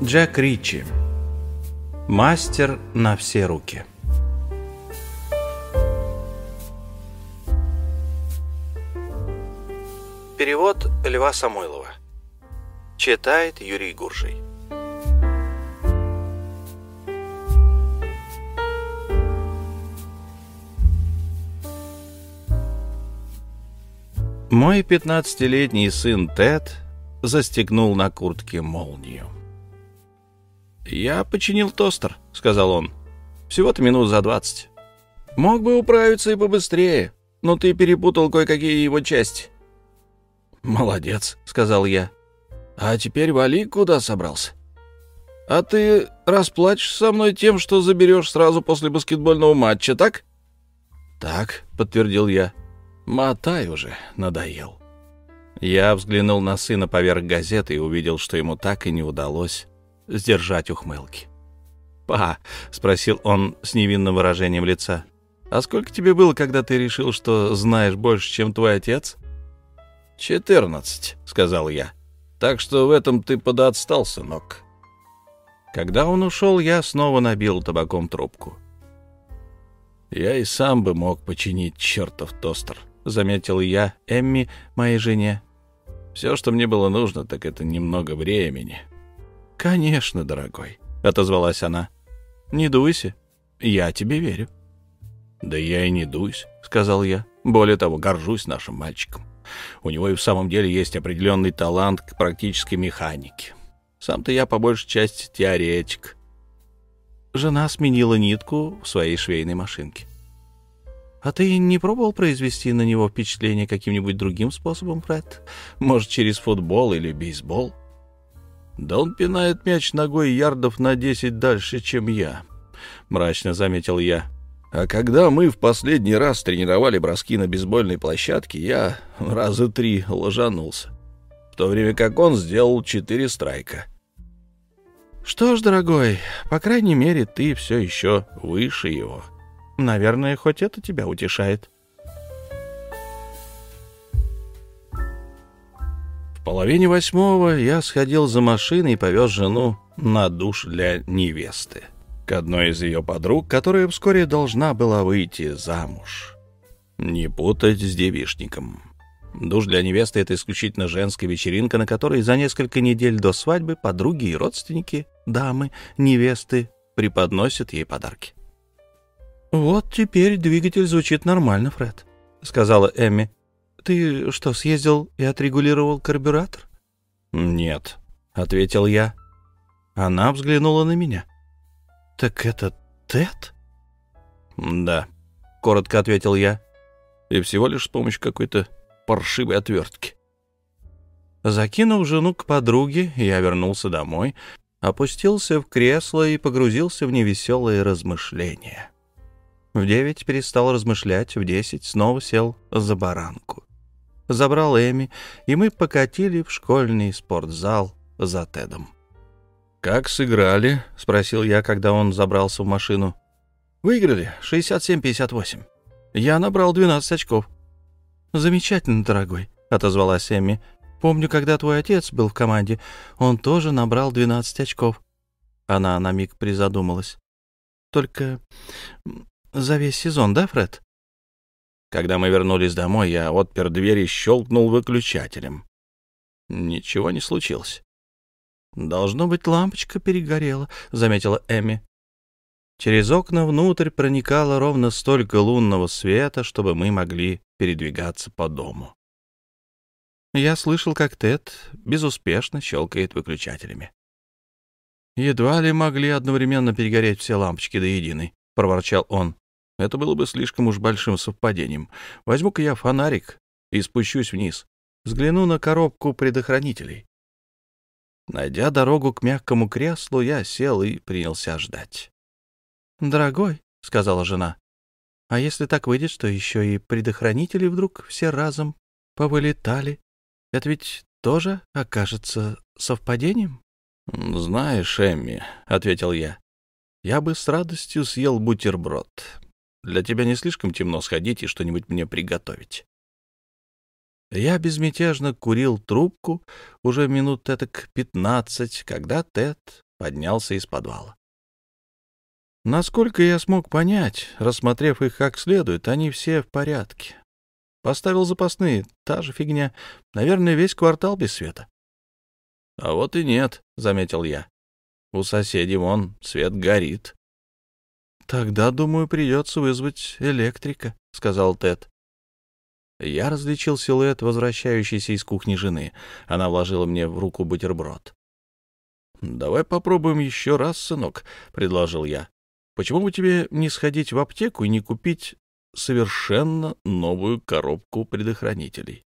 Джек Ричи. Мастер на все руки. Перевод Льва Самойлова. Читает Юрий Гуржий. Мой пятнадцатилетний сын Тед застегнул на куртке молнию. «Я починил тостер», — сказал он. «Всего-то минут за двадцать. Мог бы управиться и побыстрее, но ты перепутал кое-какие его части». «Молодец», — сказал я. «А теперь вали, куда собрался?» «А ты расплачешь со мной тем, что заберешь сразу после баскетбольного матча, так?» «Так», — подтвердил я. «Мотай уже, надоел». Я взглянул на сына поверх газеты и увидел, что ему так и не удалось сдержать ухмылки. «Па», — спросил он с невинным выражением лица, — «а сколько тебе было, когда ты решил, что знаешь больше, чем твой отец?» «Четырнадцать», — сказал я. «Так что в этом ты подотстал, сынок». Когда он ушел, я снова набил табаком трубку. «Я и сам бы мог починить чертов тостер», — заметил я Эмми, моей жене. «Все, что мне было нужно, так это немного времени». «Конечно, дорогой», — отозвалась она. «Не дуйся, я тебе верю». «Да я и не дуюсь», — сказал я. «Более того, горжусь нашим мальчиком. У него и в самом деле есть определенный талант к практической механике. Сам-то я по большей части теоретик». Жена сменила нитку в своей швейной машинке. «А ты не пробовал произвести на него впечатление каким-нибудь другим способом, Фред? Может, через футбол или бейсбол?» «Да он пинает мяч ногой ярдов на десять дальше, чем я», — мрачно заметил я. «А когда мы в последний раз тренировали броски на бейсбольной площадке, я раза три ложанулся, в то время как он сделал четыре страйка». «Что ж, дорогой, по крайней мере, ты все еще выше его. Наверное, хоть это тебя утешает». Половине восьмого я сходил за машиной и повез жену на душ для невесты к одной из ее подруг, которая вскоре должна была выйти замуж. Не путать с девишником. Душ для невесты — это исключительно женская вечеринка, на которой за несколько недель до свадьбы подруги и родственники, дамы, невесты преподносят ей подарки. «Вот теперь двигатель звучит нормально, Фред», — сказала Эмми. Ты что, съездил и отрегулировал карбюратор? Нет, ответил я. Она взглянула на меня. Так это Тед? Да, коротко ответил я. И всего лишь с помощью какой-то паршивой отвертки. Закинув жену к подруге, я вернулся домой, опустился в кресло и погрузился в невеселые размышления. В девять перестал размышлять, в десять снова сел за баранку забрал Эми, и мы покатили в школьный спортзал за Тедом. «Как сыграли?» — спросил я, когда он забрался в машину. «Выиграли. 67-58. Я набрал 12 очков». «Замечательно, дорогой», — отозвалась Эми. «Помню, когда твой отец был в команде, он тоже набрал 12 очков». Она на миг призадумалась. «Только за весь сезон, да, Фред?» Когда мы вернулись домой, я отпер дверь и щелкнул выключателем. Ничего не случилось. «Должно быть, лампочка перегорела», — заметила Эми. Через окна внутрь проникало ровно столько лунного света, чтобы мы могли передвигаться по дому. Я слышал, как Тед безуспешно щелкает выключателями. «Едва ли могли одновременно перегореть все лампочки до единой», — проворчал он. Это было бы слишком уж большим совпадением. Возьму-ка я фонарик и спущусь вниз. Взгляну на коробку предохранителей. Найдя дорогу к мягкому креслу, я сел и принялся ждать. «Дорогой», — сказала жена, — «а если так выйдет, что еще и предохранители вдруг все разом повылетали, это ведь тоже окажется совпадением?» «Знаешь, Эмми», — ответил я, — «я бы с радостью съел бутерброд. Для тебя не слишком темно сходить и что-нибудь мне приготовить?» Я безмятежно курил трубку уже минут этак пятнадцать, когда Тед поднялся из подвала. Насколько я смог понять, рассмотрев их как следует, они все в порядке. Поставил запасные, та же фигня. Наверное, весь квартал без света. — А вот и нет, — заметил я. У соседей вон свет горит. — Тогда, думаю, придется вызвать электрика, — сказал Тед. Я различил силуэт, возвращающийся из кухни жены. Она вложила мне в руку бутерброд. — Давай попробуем еще раз, сынок, — предложил я. Почему бы тебе не сходить в аптеку и не купить совершенно новую коробку предохранителей?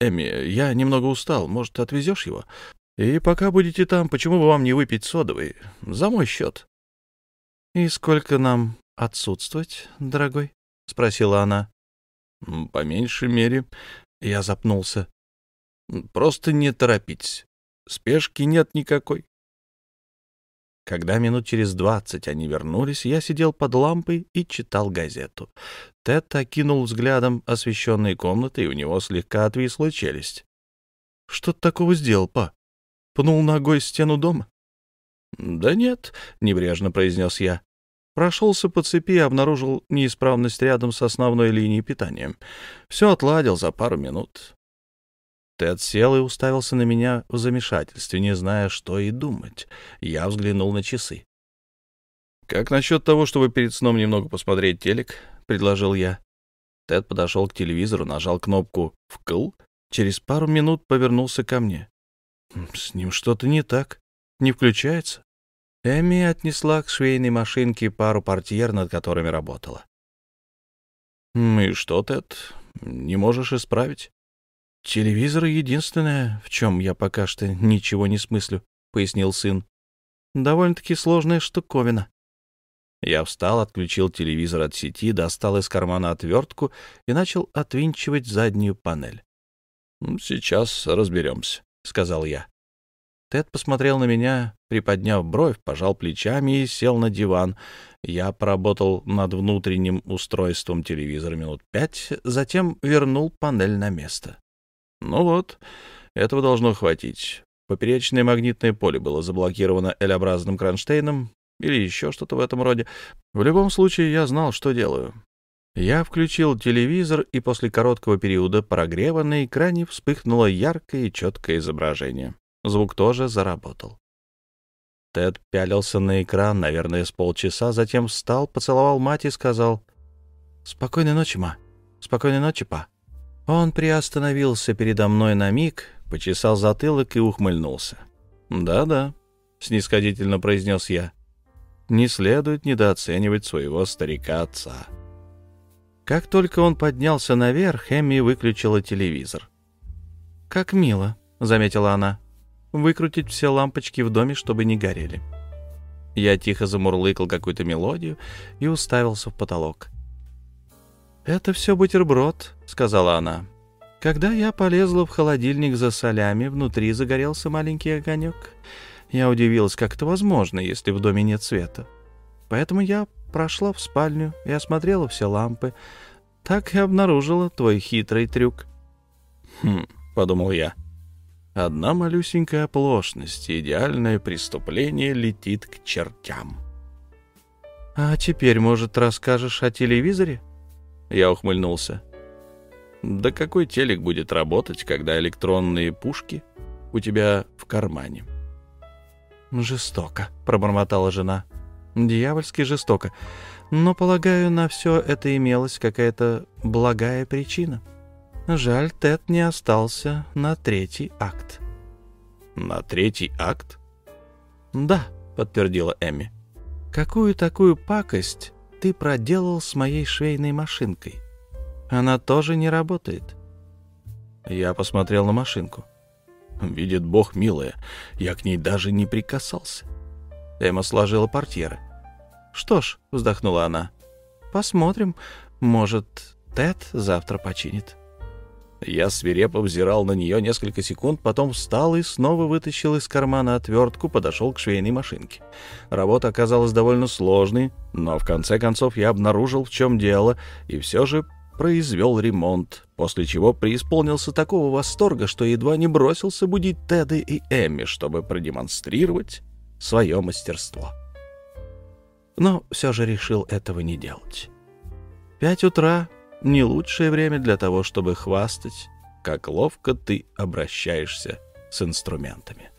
Эми, я немного устал, может, отвезешь его? И пока будете там, почему бы вам не выпить содовый? За мой счет. — И сколько нам отсутствовать, дорогой? — спросила она. — По меньшей мере. Я запнулся. — Просто не торопитесь. Спешки нет никакой. Когда минут через двадцать они вернулись, я сидел под лампой и читал газету. Тед окинул взглядом освещенные комнаты, и у него слегка отвисла челюсть. — Что ты такого сделал, па? Пнул ногой стену дома? — Да нет, — небрежно произнес я. Прошелся по цепи и обнаружил неисправность рядом с основной линией питания. Все отладил за пару минут. Тед сел и уставился на меня в замешательстве, не зная, что и думать. Я взглянул на часы. «Как насчет того, чтобы перед сном немного посмотреть телек?» — предложил я. Тед подошел к телевизору, нажал кнопку «вкл», через пару минут повернулся ко мне. «С ним что-то не так. Не включается?» Эми отнесла к швейной машинке пару портьер, над которыми работала. «И что, Тед, не можешь исправить?» «Телевизор — единственное, в чем я пока что ничего не смыслю», — пояснил сын. «Довольно-таки сложная штуковина». Я встал, отключил телевизор от сети, достал из кармана отвертку и начал отвинчивать заднюю панель. «Сейчас разберемся», — сказал я. Тед посмотрел на меня, приподняв бровь, пожал плечами и сел на диван. Я поработал над внутренним устройством телевизора минут пять, затем вернул панель на место. Ну вот, этого должно хватить. Поперечное магнитное поле было заблокировано L-образным кронштейном или еще что-то в этом роде. В любом случае, я знал, что делаю. Я включил телевизор, и после короткого периода прогрева на экране вспыхнуло яркое и четкое изображение. Звук тоже заработал. Тед пялился на экран, наверное, с полчаса, затем встал, поцеловал мать и сказал «Спокойной ночи, ма. Спокойной ночи, па». Он приостановился передо мной на миг, почесал затылок и ухмыльнулся. «Да-да», — снисходительно произнес я, — «не следует недооценивать своего старика-отца». Как только он поднялся наверх, Эмми выключила телевизор. «Как мило», — заметила она, — «выкрутить все лампочки в доме, чтобы не горели». Я тихо замурлыкал какую-то мелодию и уставился в потолок. «Это все бутерброд», — сказала она. Когда я полезла в холодильник за солями, внутри загорелся маленький огонек. Я удивилась, как это возможно, если в доме нет света. Поэтому я прошла в спальню и осмотрела все лампы. Так и обнаружила твой хитрый трюк. «Хм», — подумал я. «Одна малюсенькая оплошность, идеальное преступление летит к чертям». «А теперь, может, расскажешь о телевизоре?» Я ухмыльнулся. Да какой телек будет работать, когда электронные пушки у тебя в кармане? Жестоко, пробормотала жена. Дьявольски жестоко. Но, полагаю, на все это имелась какая-то благая причина. Жаль, Тед не остался на третий акт. На третий акт? Да, подтвердила Эми. Какую такую пакость ты проделал с моей швейной машинкой? Она тоже не работает. Я посмотрел на машинку. Видит Бог, милая, я к ней даже не прикасался. Эмма сложила портьеры. «Что ж», — вздохнула она, — «посмотрим. Может, Тед завтра починит». Я свирепо взирал на нее несколько секунд, потом встал и снова вытащил из кармана отвертку, подошел к швейной машинке. Работа оказалась довольно сложной, но в конце концов я обнаружил, в чем дело, и все же произвел ремонт, после чего преисполнился такого восторга, что едва не бросился будить Теда и Эмми, чтобы продемонстрировать свое мастерство. Но все же решил этого не делать. Пять утра — не лучшее время для того, чтобы хвастать, как ловко ты обращаешься с инструментами.